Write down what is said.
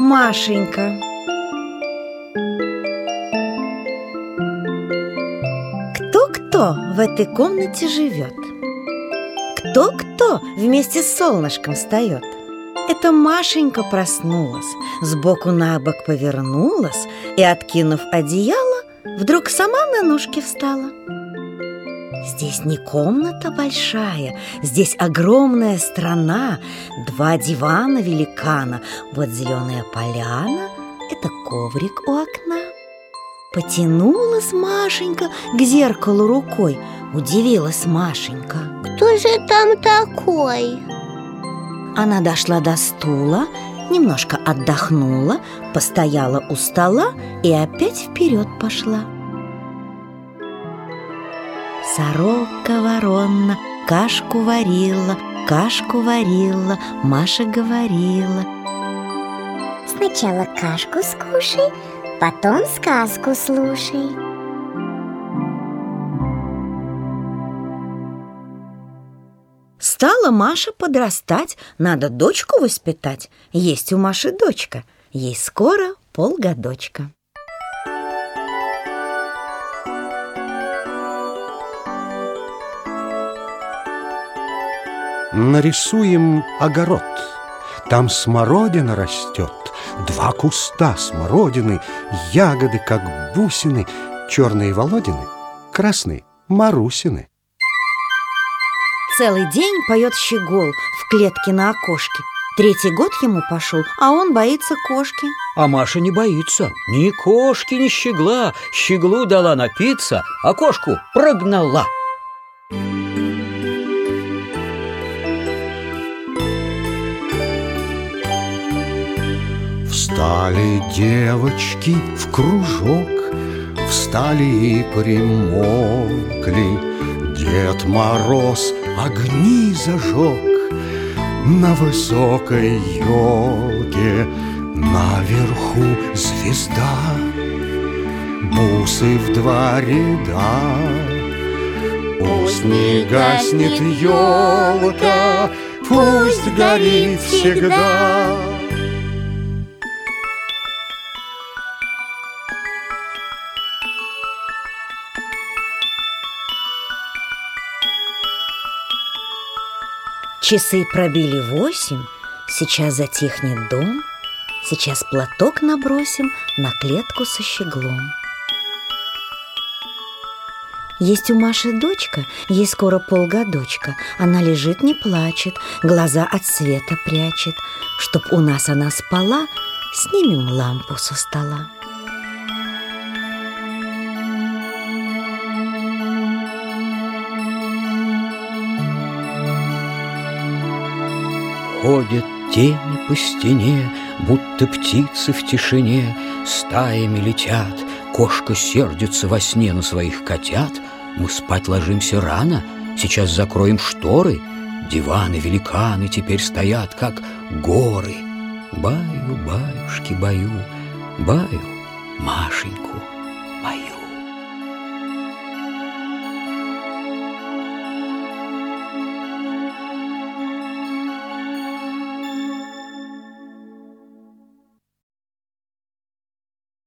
Машенька Кто-кто в этой комнате живет? Кто-кто вместе с солнышком встает? Это Машенька проснулась, сбоку на бок повернулась и, откинув одеяло, вдруг сама на ножки встала. Здесь не комната большая, здесь огромная страна, два дивана великана, вот зеленая поляна, это коврик у окна. Потянулась Машенька к зеркалу рукой, удивилась Машенька. Кто же там такой? Она дошла до стула, немножко отдохнула, постояла у стола и опять вперед пошла. Сорока ворона кашку варила, кашку варила, Маша говорила. Сначала кашку скушай, потом сказку слушай. Стала Маша подрастать, надо дочку воспитать. Есть у Маши дочка, ей скоро полгодочка. Нарисуем огород. Там смородина растет, два куста смородины, ягоды, как бусины, черные володины, красные марусины. Целый день поет щегол в клетке на окошке. Третий год ему пошел, а он боится кошки. А Маша не боится. Ни кошки, ни щегла. Щеглу дала напиться, а кошку прогнала. Встали девочки в кружок, Встали и примокли. Дед Мороз огни зажег На высокой елке Наверху звезда Бусы в два ряда Пусть не гаснет елка Пусть горит всегда Часы пробили восемь, сейчас затихнет дом, Сейчас платок набросим на клетку со щеглом. Есть у Маши дочка, ей скоро полгодочка. Она лежит, не плачет, глаза от света прячет. Чтоб у нас она спала, снимем лампу со стола. Ходят тени по стене, будто птицы в тишине, Стаями летят, кошка сердится во сне на своих котят. Мы спать ложимся рано, сейчас закроем шторы, Диваны, великаны теперь стоят, как горы. Баю, баюшки, баю, баю, Машеньку мою.